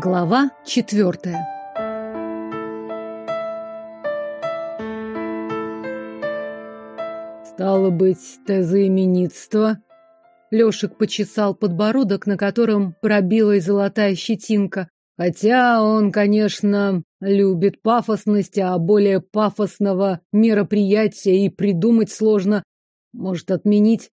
Глава четвертая. Стало быть, тезоименитство. Лешек почесал подбородок, на котором пробилась золотая щетинка. Хотя он, конечно, любит пафосность, а более пафосного мероприятия и придумать сложно. Может, отменить?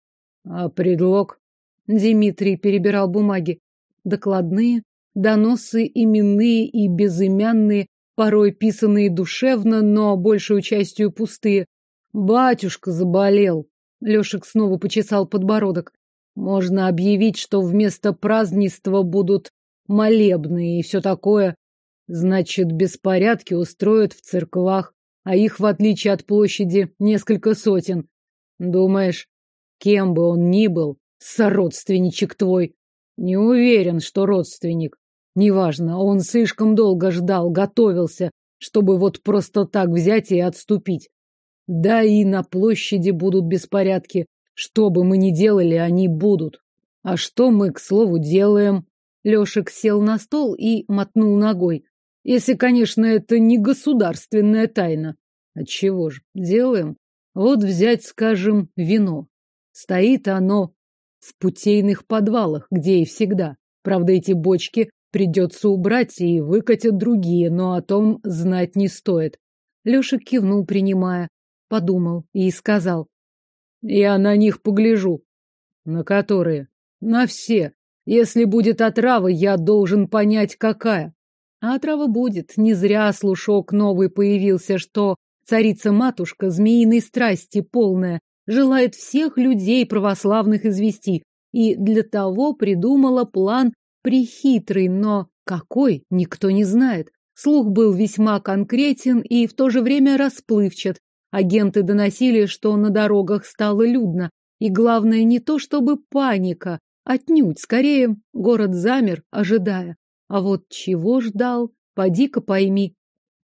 А предлог? Дмитрий перебирал бумаги. Докладные, доносы именные и безымянные, порой писанные душевно, но большую частью пустые. Батюшка заболел. Лешек снова почесал подбородок. Можно объявить, что вместо празднества будут молебны и все такое. Значит, беспорядки устроят в церквах, а их, в отличие от площади, несколько сотен. Думаешь, кем бы он ни был, сородственничек твой. Не уверен, что родственник. Неважно, он слишком долго ждал, готовился, чтобы вот просто так взять и отступить. Да и на площади будут беспорядки. Что бы мы ни делали, они будут. А что мы, к слову, делаем? Лешек сел на стол и мотнул ногой. Если, конечно, это не государственная тайна. Отчего же? Делаем. Вот взять, скажем, вино. Стоит оно в путейных подвалах, где и всегда. Правда, эти бочки придется убрать и выкатят другие, но о том знать не стоит. Леша кивнул, принимая, подумал и сказал. Я на них погляжу. На которые? На все. Если будет отрава, я должен понять, какая. А отрава будет. Не зря слушок новый появился, что царица-матушка змеиной страсти полная, желает всех людей православных извести, и для того придумала план прихитрый, но какой, никто не знает. Слух был весьма конкретен и в то же время расплывчат. Агенты доносили, что на дорогах стало людно, и главное не то чтобы паника, Отнюдь, скорее, город замер, ожидая. А вот чего ждал, поди-ка пойми.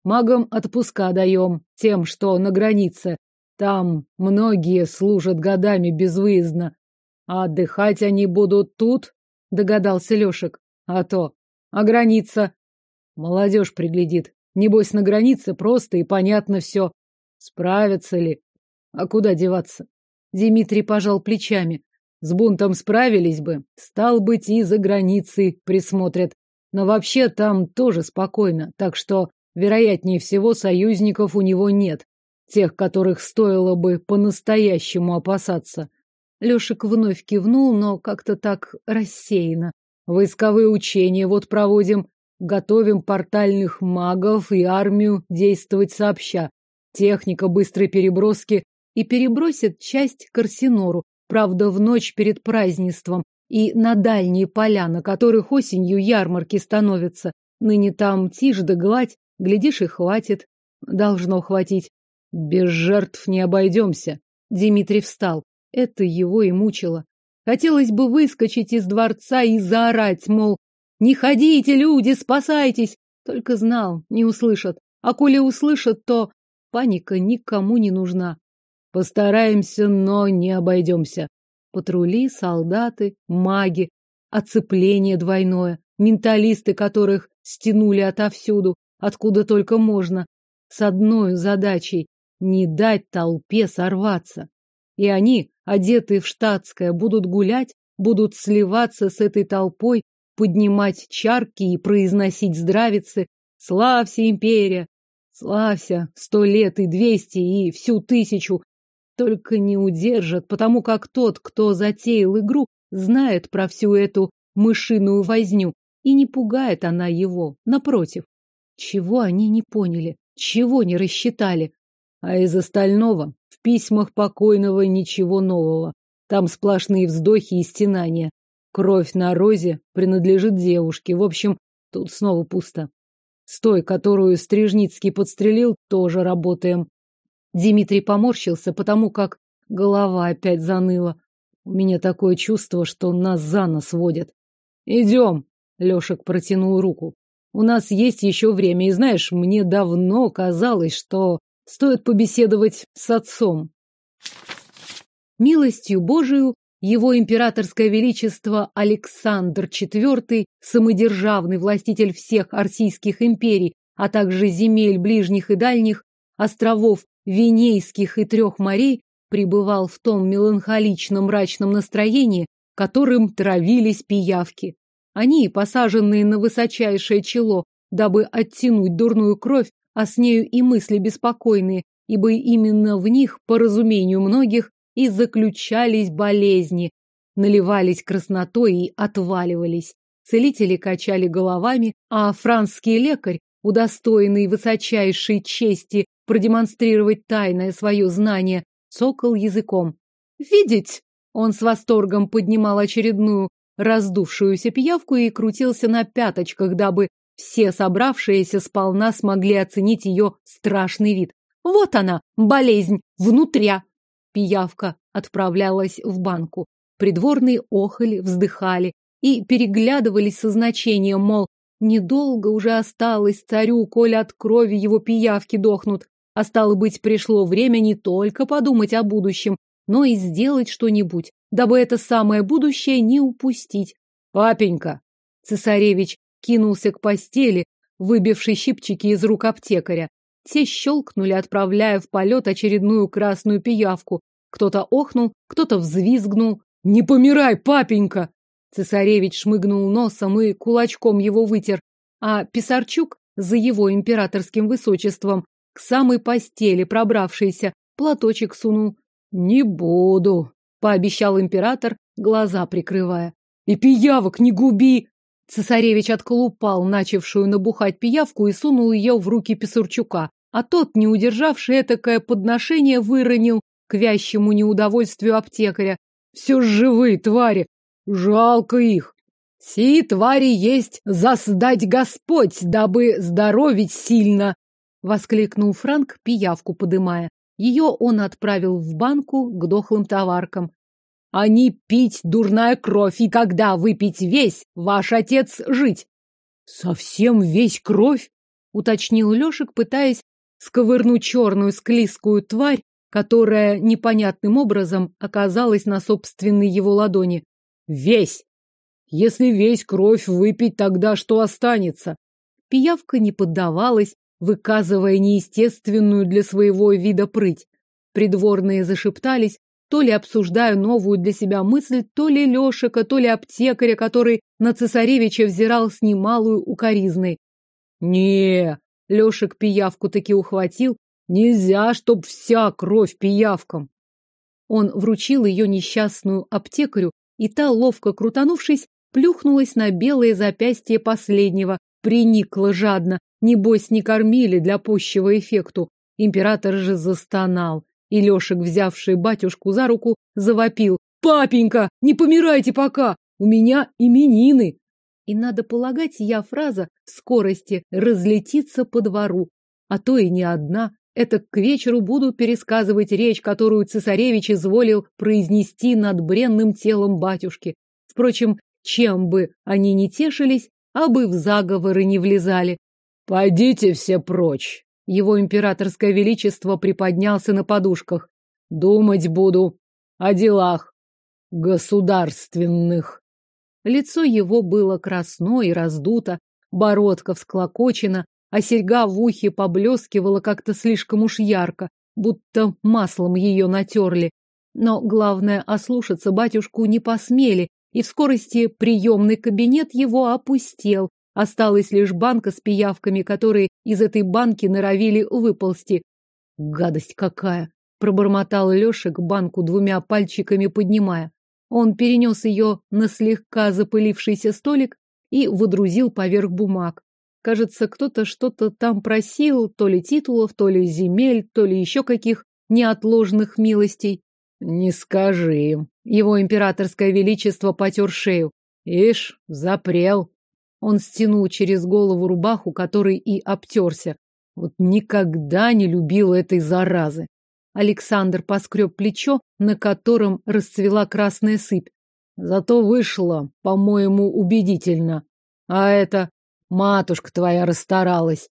Магам отпуска даем, тем, что на границе. Там многие служат годами безвыездно. А отдыхать они будут тут, догадался Лешек. А то. А граница? Молодежь приглядит. Небось, на границе просто и понятно все. Справятся ли? А куда деваться? Дмитрий пожал плечами. С бунтом справились бы, стал быть, и за границей присмотрят. Но вообще там тоже спокойно, так что, вероятнее всего, союзников у него нет. Тех, которых стоило бы по-настоящему опасаться. Лешек вновь кивнул, но как-то так рассеянно. Войсковые учения вот проводим, готовим портальных магов и армию действовать сообща. Техника быстрой переброски и перебросит часть к Арсенору, правда, в ночь перед празднеством, и на дальние поля, на которых осенью ярмарки становятся. Ныне там тишь да гладь, глядишь, и хватит. Должно хватить. Без жертв не обойдемся. Дмитрий встал. Это его и мучило. Хотелось бы выскочить из дворца и заорать, мол, «Не ходите, люди, спасайтесь!» Только знал, не услышат. А коли услышат, то паника никому не нужна. Постараемся, но не обойдемся. Патрули, солдаты, маги, оцепление двойное, менталисты, которых стянули отовсюду, откуда только можно, с одной задачей — не дать толпе сорваться. И они, одетые в штатское, будут гулять, будут сливаться с этой толпой, поднимать чарки и произносить здравицы. Славься, империя! Славься! Сто лет и двести и всю тысячу, только не удержат, потому как тот, кто затеял игру, знает про всю эту мышиную возню, и не пугает она его, напротив. Чего они не поняли, чего не рассчитали. А из остального в письмах покойного ничего нового. Там сплошные вздохи и стенания. Кровь на розе принадлежит девушке. В общем, тут снова пусто. С той, которую Стрижницкий подстрелил, тоже работаем. Дмитрий поморщился, потому как голова опять заныла. У меня такое чувство, что нас за нос водят. Идем. Лешек протянул руку. У нас есть еще время, и знаешь, мне давно казалось, что стоит побеседовать с отцом. Милостью Божию его императорское величество Александр IV, самодержавный властитель всех арсийских империй, а также земель ближних и дальних, островов Венейских и трех морей, пребывал в том меланхоличном мрачном настроении, которым травились пиявки. Они, посаженные на высочайшее чело, дабы оттянуть дурную кровь, а с нею и мысли беспокойные, ибо именно в них, по разумению многих, и заключались болезни, наливались краснотой и отваливались. Целители качали головами, а францский лекарь, удостоенный высочайшей чести продемонстрировать тайное свое знание, цокал языком. «Видеть!» Он с восторгом поднимал очередную раздувшуюся пиявку и крутился на пяточках, дабы все собравшиеся сполна смогли оценить ее страшный вид. Вот она, болезнь, внутря. Пиявка отправлялась в банку. Придворные охали, вздыхали и переглядывались со значением, мол, недолго уже осталось царю, коль от крови его пиявки дохнут. А стало быть, пришло время не только подумать о будущем, но и сделать что-нибудь, дабы это самое будущее не упустить. «Папенька!» Цесаревич кинулся к постели, выбивший щипчики из рук аптекаря. Те щелкнули, отправляя в полет очередную красную пиявку. Кто-то охнул, кто-то взвизгнул. «Не помирай, папенька!» Цесаревич шмыгнул носом и кулачком его вытер, а Писарчук за его императорским высочеством к самой постели пробравшийся платочек сунул. «Не буду», — пообещал император, глаза прикрывая. «И пиявок не губи!» Цесаревич отколупал начавшую набухать пиявку и сунул ее в руки Писарчука, а тот, не удержавший этакое подношение, выронил к вящему неудовольствию аптекаря. «Все живые твари! Жалко их!» «Си твари есть засдать Господь, дабы здоровить сильно!» — воскликнул Франк, пиявку подымая. Ее он отправил в банку к дохлым товаркам. Они пить дурная кровь, и когда выпить весь, ваш отец жить. Совсем весь кровь? Уточнил Лешек, пытаясь сковырнуть черную склизкую тварь, которая непонятным образом оказалась на собственной его ладони. Весь! Если весь кровь выпить, тогда что останется? Пиявка не поддавалась, выказывая неестественную для своего вида прыть. Придворные зашептались, то ли обсуждая новую для себя мысль, то ли Лешика, то ли аптекаря, который на цесаревича взирал с немалую укоризной. не Лешик пиявку таки ухватил. Нельзя, чтоб вся кровь пиявкам. Он вручил ее несчастную аптекарю, и та, ловко крутанувшись, плюхнулась на белое запястье последнего, приникла жадно. Небось, не кормили для пущего эффекту. Император же застонал и Лешек, взявший батюшку за руку, завопил. «Папенька, не помирайте пока! У меня именины!» И, надо полагать, я фраза в скорости разлетится по двору. А то и не одна. Это к вечеру буду пересказывать речь, которую цесаревич изволил произнести над бренным телом батюшки. Впрочем, чем бы они ни тешились, а бы в заговоры не влезали. «Пойдите все прочь!» Его императорское величество приподнялся на подушках. Думать буду о делах государственных. Лицо его было красно и раздуто, бородка всклокочена, а серьга в ухе поблескивала как-то слишком уж ярко, будто маслом ее натерли. Но главное, ослушаться батюшку не посмели, и в скорости приемный кабинет его опустел, Осталась лишь банка с пиявками, которые из этой банки норовили выползти. Гадость какая! Пробормотал Лешек банку двумя пальчиками поднимая. Он перенес ее на слегка запылившийся столик и водрузил поверх бумаг. Кажется, кто-то что-то там просил, то ли титулов, то ли земель, то ли еще каких неотложных милостей. Не скажи. Его императорское величество потер шею. Ишь, запрел. Он стянул через голову рубаху, которой и обтерся. Вот никогда не любил этой заразы. Александр поскреб плечо, на котором расцвела красная сыпь. Зато вышло, по-моему, убедительно. А это матушка твоя расстаралась.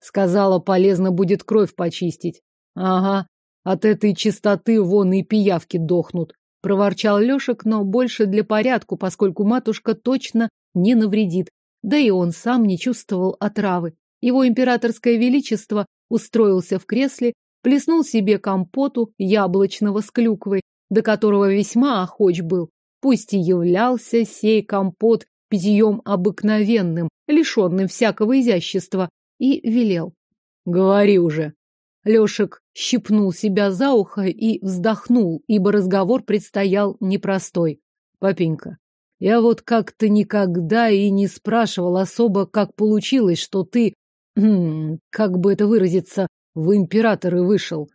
Сказала, полезно будет кровь почистить. Ага, от этой чистоты вон и пиявки дохнут. проворчал Лешек, но больше для порядку, поскольку матушка точно не навредит. Да и он сам не чувствовал отравы. Его императорское величество устроился в кресле, плеснул себе компоту яблочного с клюквой, до которого весьма охоч был. Пусть и являлся сей компот питьем обыкновенным, лишенным всякого изящества, и велел. Говори уже. Лешек щипнул себя за ухо и вздохнул, ибо разговор предстоял непростой. Папенька, я вот как-то никогда и не спрашивал особо, как получилось, что ты, хм, как бы это выразиться, в императоры вышел.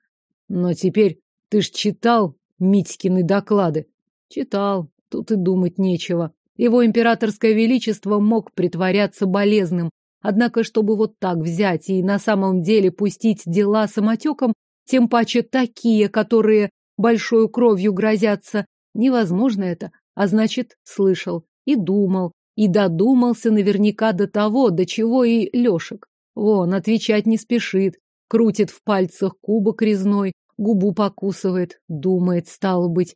Но теперь ты ж читал Митькины доклады. Читал, тут и думать нечего. Его императорское величество мог притворяться болезным, однако, чтобы вот так взять и на самом деле пустить дела самотеком, тем паче такие, которые большой кровью грозятся, невозможно это, а значит, слышал и думал, и додумался наверняка до того, до чего и Лешек. Вон, отвечать не спешит, крутит в пальцах кубок резной, губу покусывает, думает, стало быть.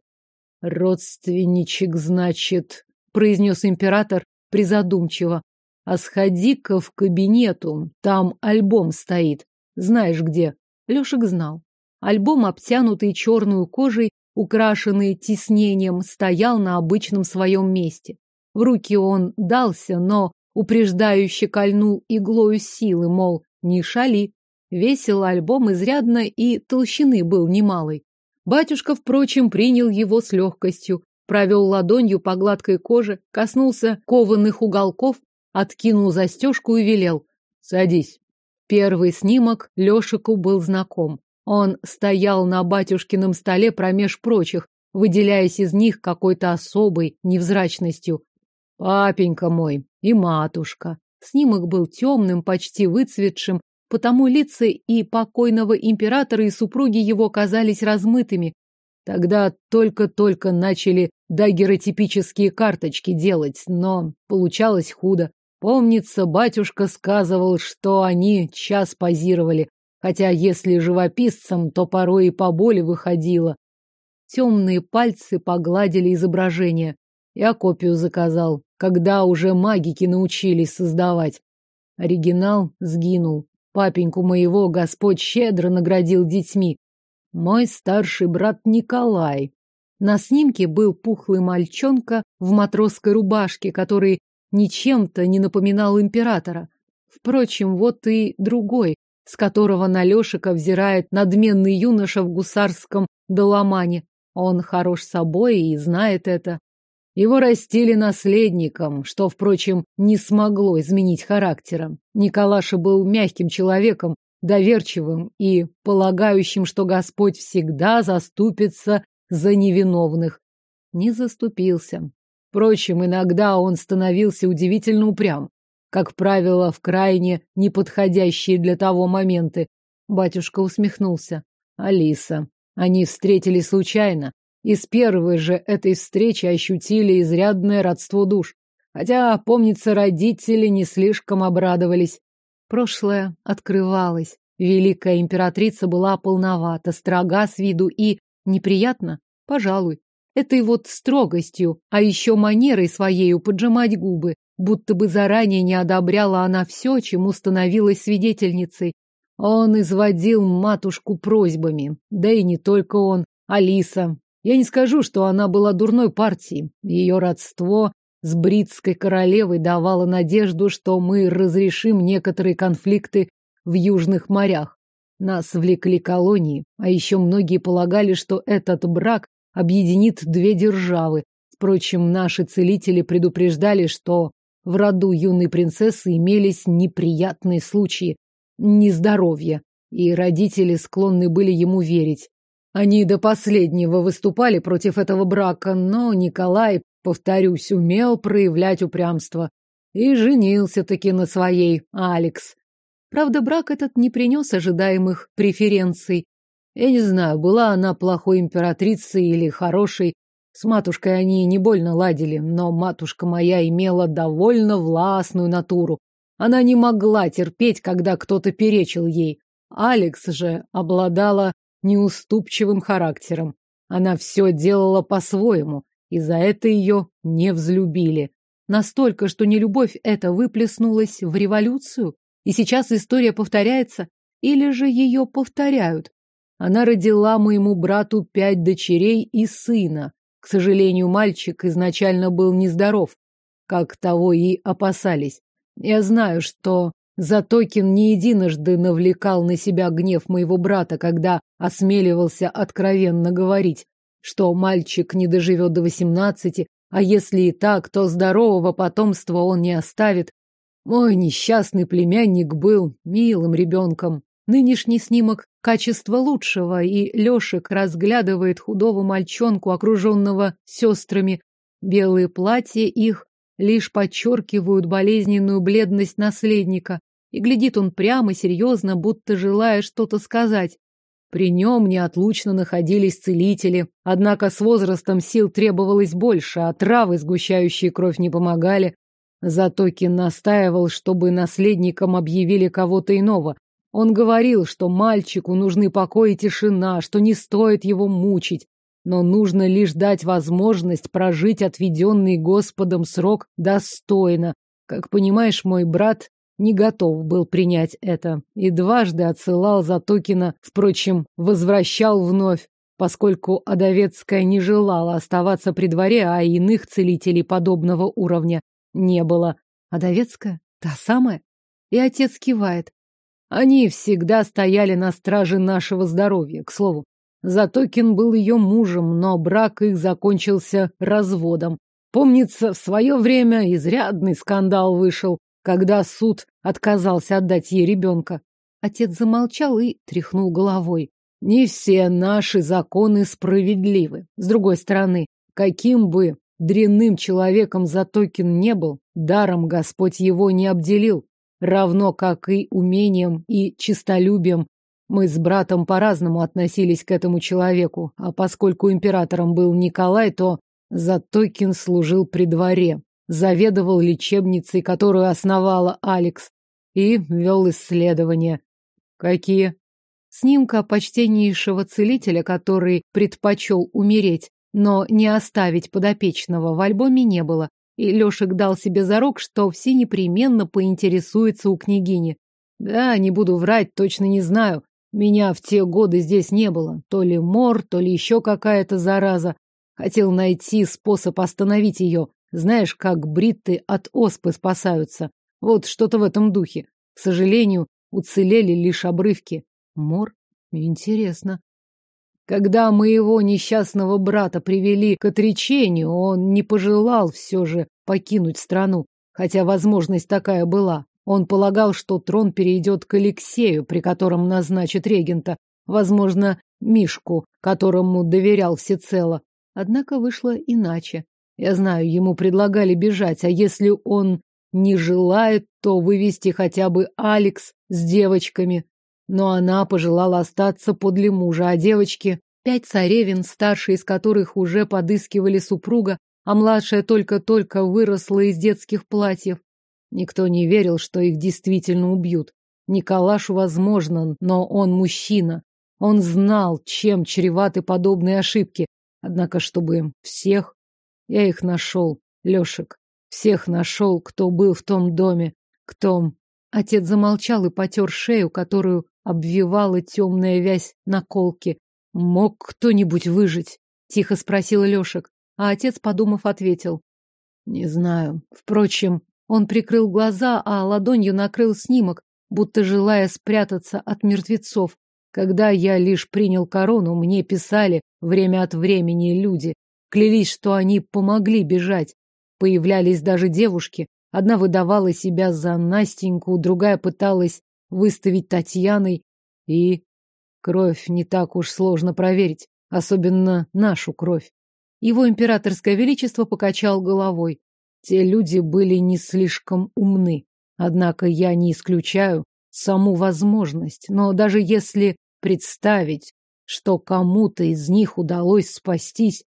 Родственничек, значит, произнес император призадумчиво. А сходи-ка в кабинету, там альбом стоит. Знаешь где? Лешек знал. Альбом, обтянутый черную кожей, украшенный тиснением, стоял на обычном своем месте. В руки он дался, но упреждающе кольнул иглою силы, мол, не шали. Весил альбом изрядно и толщины был немалый. Батюшка, впрочем, принял его с легкостью, провел ладонью по гладкой коже, коснулся кованых уголков, откинул застежку и велел. «Садись». Первый снимок Лешику был знаком. Он стоял на батюшкином столе промеж прочих, выделяясь из них какой-то особой невзрачностью. «Папенька мой и матушка». Снимок был темным, почти выцветшим, потому лица и покойного императора, и супруги его казались размытыми, Тогда только-только начали дагеротипические карточки делать, но получалось худо. Помнится, батюшка сказывал, что они час позировали, хотя если живописцам, то порой и поболе выходило. Темные пальцы погладили изображение. Я копию заказал, когда уже магики научились создавать. Оригинал сгинул. Папеньку моего Господь щедро наградил детьми, мой старший брат Николай. На снимке был пухлый мальчонка в матросской рубашке, который ничем-то не напоминал императора. Впрочем, вот и другой, с которого на Лешика взирает надменный юноша в гусарском доломане. Он хорош собой и знает это. Его растили наследником, что, впрочем, не смогло изменить характера. Николаша был мягким человеком, доверчивым и полагающим, что Господь всегда заступится за невиновных. Не заступился. Впрочем, иногда он становился удивительно упрям, как правило, в крайне неподходящие для того моменты. Батюшка усмехнулся. Алиса. Они встретились случайно, и с первой же этой встречи ощутили изрядное родство душ. Хотя, помнится, родители не слишком обрадовались. Прошлое открывалось. Великая императрица была полновата, строга с виду и неприятно, пожалуй. Этой вот строгостью, а еще манерой своею поджимать губы, будто бы заранее не одобряла она все, чему становилась свидетельницей. Он изводил матушку просьбами, да и не только он, Алиса. Я не скажу, что она была дурной партией. Ее родство с бритской королевой давала надежду, что мы разрешим некоторые конфликты в южных морях. Нас влекли колонии, а еще многие полагали, что этот брак объединит две державы. Впрочем, наши целители предупреждали, что в роду юной принцессы имелись неприятные случаи нездоровья, и родители склонны были ему верить. Они до последнего выступали против этого брака, но Николай повторюсь, умел проявлять упрямство. И женился-таки на своей Алекс. Правда, брак этот не принес ожидаемых преференций. Я не знаю, была она плохой императрицей или хорошей. С матушкой они не больно ладили, но матушка моя имела довольно властную натуру. Она не могла терпеть, когда кто-то перечил ей. Алекс же обладала неуступчивым характером. Она все делала по-своему, и за это ее не взлюбили. Настолько, что нелюбовь эта выплеснулась в революцию, и сейчас история повторяется, или же ее повторяют. Она родила моему брату пять дочерей и сына. К сожалению, мальчик изначально был нездоров, как того и опасались. Я знаю, что Затокин не единожды навлекал на себя гнев моего брата, когда осмеливался откровенно говорить, что мальчик не доживет до восемнадцати, а если и так, то здорового потомства он не оставит. Мой несчастный племянник был милым ребенком. Нынешний снимок качества лучшего, и Лешек разглядывает худого мальчонку, окруженного сестрами. Белые платья их лишь подчеркивают болезненную бледность наследника. И глядит он прямо, серьезно, будто желая что-то сказать. При нем неотлучно находились целители, однако с возрастом сил требовалось больше, а травы, сгущающие кровь, не помогали. Затокин настаивал, чтобы наследникам объявили кого-то иного. Он говорил, что мальчику нужны покой и тишина, что не стоит его мучить, но нужно лишь дать возможность прожить отведенный Господом срок достойно. Как понимаешь, мой брат не готов был принять это и дважды отсылал Затокина, впрочем, возвращал вновь, поскольку Адовецкая не желала оставаться при дворе, а иных целителей подобного уровня не было. Адовецкая? Та самая? И отец кивает. Они всегда стояли на страже нашего здоровья, к слову. Затокин был ее мужем, но брак их закончился разводом. Помнится, в свое время изрядный скандал вышел когда суд отказался отдать ей ребенка. Отец замолчал и тряхнул головой. Не все наши законы справедливы. С другой стороны, каким бы дрянным человеком Затокин не был, даром Господь его не обделил, равно как и умением и честолюбием. Мы с братом по-разному относились к этому человеку, а поскольку императором был Николай, то Затокин служил при дворе, заведовал лечебницей, которую основала Алекс, и вел исследования. Какие? Снимка почтеннейшего целителя, который предпочел умереть, но не оставить подопечного в альбоме не было, и Лешек дал себе зарок, что все непременно поинтересуются у княгини. Да, не буду врать, точно не знаю. Меня в те годы здесь не было. То ли мор, то ли еще какая-то зараза. Хотел найти способ остановить ее, знаешь, как бритты от оспы спасаются. Вот что-то в этом духе. К сожалению, уцелели лишь обрывки. Мор? Интересно. Когда моего несчастного брата привели к отречению, он не пожелал все же покинуть страну, хотя возможность такая была. Он полагал, что трон перейдет к Алексею, при котором назначит регента, возможно, Мишку, которому доверял всецело. Однако вышло иначе. Я знаю, ему предлагали бежать, а если он не желает, то вывести хотя бы Алекс с девочками. Но она пожелала остаться подле мужа, а девочки — пять царевин, старшие из которых уже подыскивали супруга, а младшая только-только выросла из детских платьев. Никто не верил, что их действительно убьют. Николашу возможно, но он мужчина. Он знал, чем чреваты подобные ошибки. Однако, чтобы всех я их нашел, Лешек. Всех нашел, кто был в том доме. Кто... Отец замолчал и потер шею, которую обвивала темная вязь наколки. Мог кто-нибудь выжить? Тихо спросил Лешек. А отец, подумав, ответил. Не знаю. Впрочем, он прикрыл глаза, а ладонью накрыл снимок, будто желая спрятаться от мертвецов. Когда я лишь принял корону, мне писали время от времени люди, Клялись, что они помогли бежать. Появлялись даже девушки. Одна выдавала себя за Настеньку, другая пыталась выставить Татьяной. И кровь не так уж сложно проверить, особенно нашу кровь. Его императорское величество покачал головой. Те люди были не слишком умны. Однако я не исключаю саму возможность. Но даже если представить, что кому-то из них удалось спастись,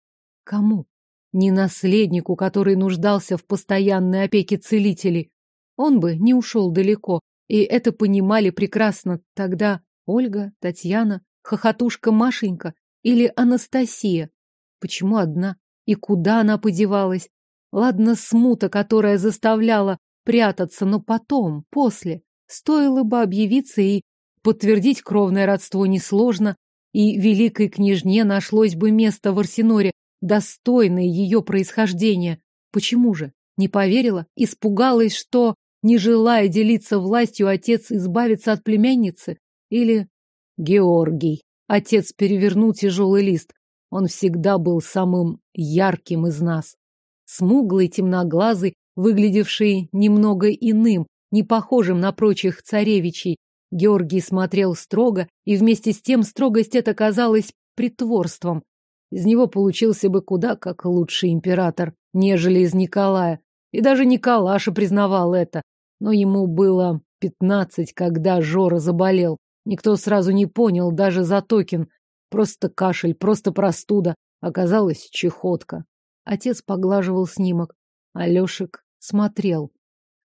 Кому? Не наследнику, который нуждался в постоянной опеке целителей. Он бы не ушел далеко, и это понимали прекрасно тогда Ольга, Татьяна, хохотушка Машенька Или Анастасия? Почему одна? И куда она подевалась? Ладно, смута, которая заставляла прятаться, но потом, после, стоило бы объявиться и подтвердить кровное родство несложно, и великой княжне нашлось бы место в Арсеноре, достойное ее происхождения. Почему же? Не поверила? Испугалась, что, не желая делиться властью, отец избавится от племянницы? Или Георгий? Отец перевернул тяжелый лист. Он всегда был самым ярким из нас. Смуглый, темноглазый, выглядевший немного иным, не похожим на прочих царевичей. Георгий смотрел строго, и вместе с тем строгость эта казалась притворством. Из него получился бы куда как лучший император, нежели из Николая. И даже Николаша признавал это. Но ему было пятнадцать, когда Жора заболел. Никто сразу не понял, даже Затокин. Просто кашель, просто простуда. Оказалось, чехотка. Отец поглаживал снимок. Алешек смотрел.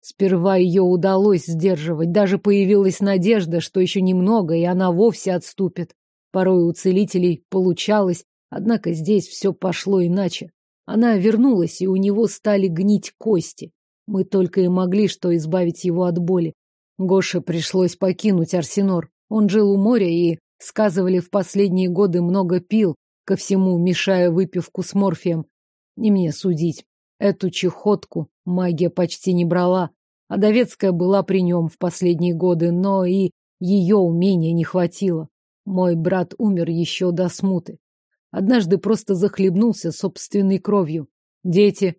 Сперва ее удалось сдерживать. Даже появилась надежда, что еще немного, и она вовсе отступит. Порой у целителей получалось, однако здесь все пошло иначе. Она вернулась, и у него стали гнить кости. Мы только и могли что избавить его от боли. Гоше пришлось покинуть Арсенор. Он жил у моря и, сказывали, в последние годы много пил, ко всему мешая выпивку с морфием. Не мне судить. Эту чехотку магия почти не брала. А Довецкая была при нем в последние годы, но и ее умения не хватило. Мой брат умер еще до смуты. Однажды просто захлебнулся собственной кровью. Дети.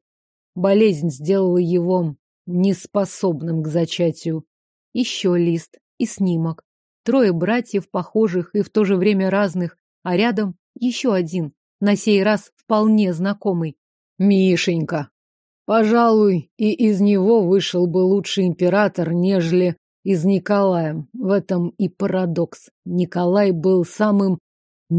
Болезнь сделала его неспособным к зачатию. Еще лист и снимок. Трое братьев, похожих и в то же время разных, а рядом еще один, на сей раз вполне знакомый. Мишенька. Пожалуй, и из него вышел бы лучший император, нежели из Николая. В этом и парадокс. Николай был самым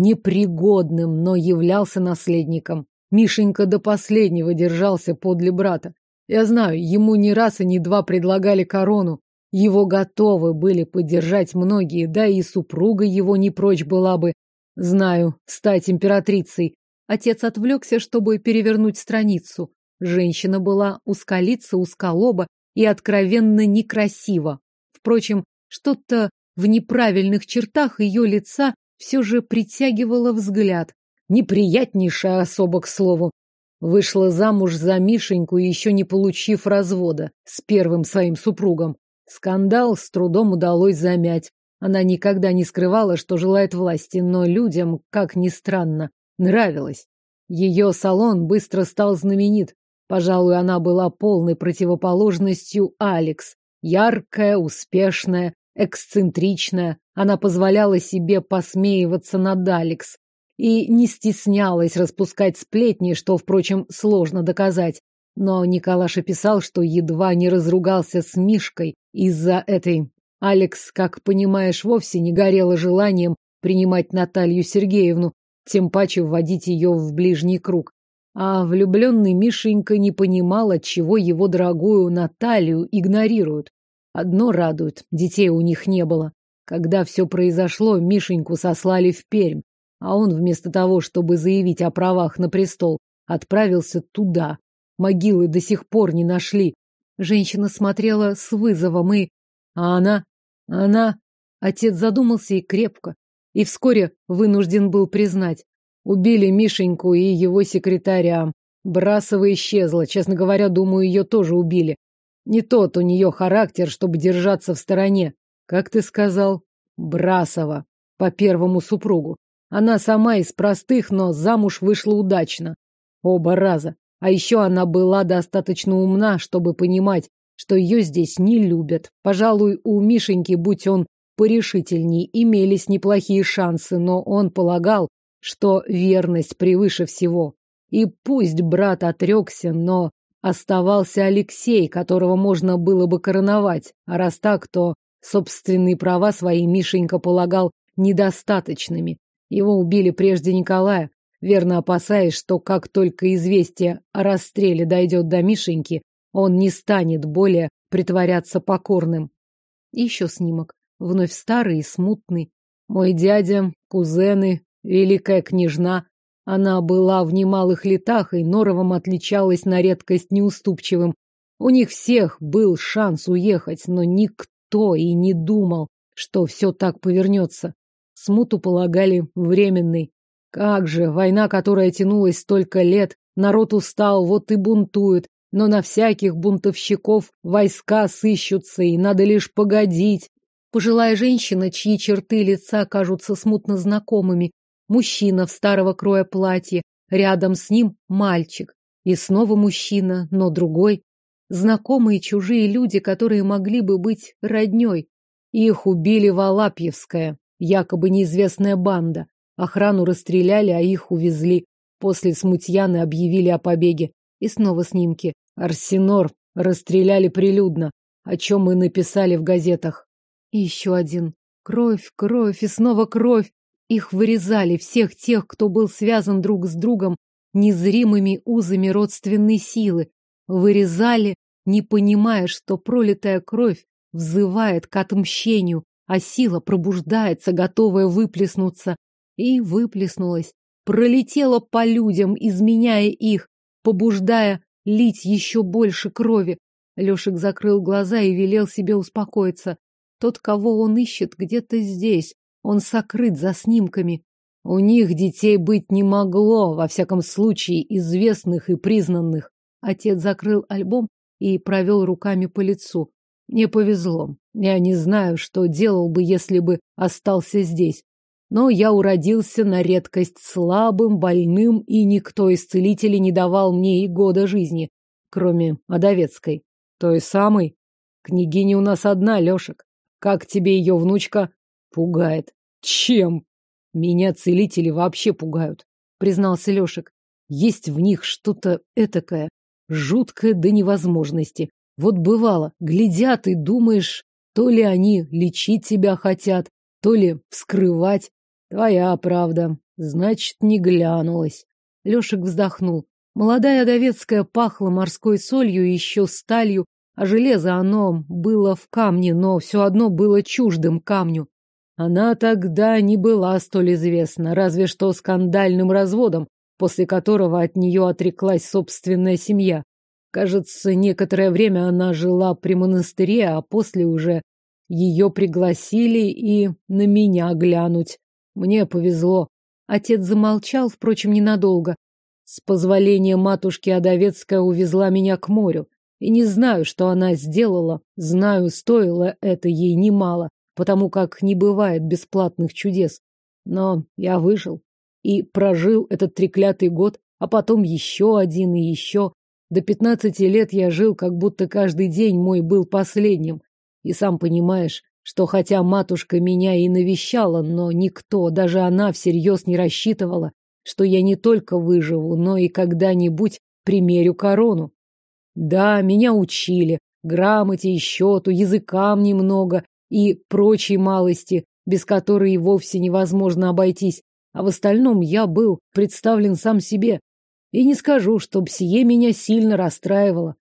непригодным, но являлся наследником. Мишенька до последнего держался подле брата. Я знаю, ему не раз и не два предлагали корону. Его готовы были поддержать многие, да и супруга его не прочь была бы, знаю, стать императрицей. Отец отвлекся, чтобы перевернуть страницу. Женщина была узколица, узколоба и откровенно некрасива. Впрочем, что-то в неправильных чертах ее лица все же притягивало взгляд. Неприятнейшая особа, к слову. Вышла замуж за Мишеньку, еще не получив развода с первым своим супругом. Скандал с трудом удалось замять. Она никогда не скрывала, что желает власти, но людям, как ни странно, нравилось. Ее салон быстро стал знаменит. Пожалуй, она была полной противоположностью Алекс. Яркая, успешная, эксцентричная. Она позволяла себе посмеиваться над Алекс и не стеснялась распускать сплетни, что, впрочем, сложно доказать. Но Николаша писал, что едва не разругался с Мишкой из-за этой. Алекс, как понимаешь, вовсе не горела желанием принимать Наталью Сергеевну, тем паче вводить ее в ближний круг. А влюбленный Мишенька не понимал, отчего его дорогую Наталью игнорируют. Одно радует, детей у них не было. Когда все произошло, Мишеньку сослали в Пермь, а он вместо того, чтобы заявить о правах на престол, отправился туда. Могилы до сих пор не нашли. Женщина смотрела с вызовом и... А она? Она... Отец задумался и крепко. И вскоре вынужден был признать. Убили Мишеньку и его секретаря. Брасова исчезла. Честно говоря, думаю, ее тоже убили. Не тот у нее характер, чтобы держаться в стороне. Как ты сказал? Брасова. По первому супругу. Она сама из простых, но замуж вышла удачно. Оба раза. А еще она была достаточно умна, чтобы понимать, что ее здесь не любят. Пожалуй, у Мишеньки, будь он порешительней, имелись неплохие шансы, но он полагал, что верность превыше всего. И пусть брат отрекся, но Оставался Алексей, которого можно было бы короновать, а раз так, то собственные права свои Мишенька полагал недостаточными. Его убили прежде Николая, верно опасаясь, что как только известие о расстреле дойдет до Мишеньки, он не станет более притворяться покорным. Еще снимок, вновь старый и смутный. Мой дядя, кузены, великая княжна. Она была в немалых летах, и Норовом отличалась на редкость неуступчивым. У них всех был шанс уехать, но никто и не думал, что все так повернется. Смуту полагали временной. Как же, война, которая тянулась столько лет, народ устал, вот и бунтует, но на всяких бунтовщиков войска сыщутся, и надо лишь погодить. Пожилая женщина, чьи черты лица кажутся смутно знакомыми, мужчина в старого кроя платье, рядом с ним мальчик, и снова мужчина, но другой. Знакомые чужие люди, которые могли бы быть роднёй. Их убили в Алапьевское, якобы неизвестная банда. Охрану расстреляли, а их увезли. После смутьяны объявили о побеге. И снова снимки. Арсенор расстреляли прилюдно, о чем мы написали в газетах. И еще один. Кровь, кровь и снова кровь. Их вырезали, всех тех, кто был связан друг с другом незримыми узами родственной силы. Вырезали, не понимая, что пролитая кровь взывает к отмщению, а сила пробуждается, готовая выплеснуться. И выплеснулась, пролетела по людям, изменяя их, побуждая лить еще больше крови. Лешек закрыл глаза и велел себе успокоиться. Тот, кого он ищет, где-то здесь. Он сокрыт за снимками. У них детей быть не могло, во всяком случае, известных и признанных. Отец закрыл альбом и провел руками по лицу. Мне повезло. Я не знаю, что делал бы, если бы остался здесь. Но я уродился на редкость слабым, больным, и никто из целителей не давал мне и года жизни, кроме Адовецкой. Той самой. Княгиня у нас одна, Лешек. Как тебе ее внучка? Пугает. Чем? Меня целители вообще пугают, признался Лешек. Есть в них что-то этакое, жуткое до невозможности. Вот бывало, глядят и думаешь, то ли они лечить тебя хотят, то ли вскрывать. Твоя правда. Значит, не глянулась. Лешек вздохнул. Молодая Одовецкая пахла морской солью и еще сталью, а железо оно было в камне, но все одно было чуждым камню. Она тогда не была столь известна, разве что скандальным разводом, после которого от нее отреклась собственная семья. Кажется, некоторое время она жила при монастыре, а после уже ее пригласили и на меня глянуть. Мне повезло. Отец замолчал, впрочем, ненадолго. С позволения матушки Адовецкая увезла меня к морю. И не знаю, что она сделала. Знаю, стоило это ей немало, потому как не бывает бесплатных чудес. Но я выжил и прожил этот треклятый год, а потом еще один и еще. До пятнадцати лет я жил, как будто каждый день мой был последним. И сам понимаешь, что хотя матушка меня и навещала, но никто, даже она всерьез не рассчитывала, что я не только выживу, но и когда-нибудь примерю корону. Да, меня учили, грамоте и счету, языкам немного и прочей малости, без которой и вовсе невозможно обойтись, а в остальном я был представлен сам себе, и не скажу, чтоб сие меня сильно расстраивало.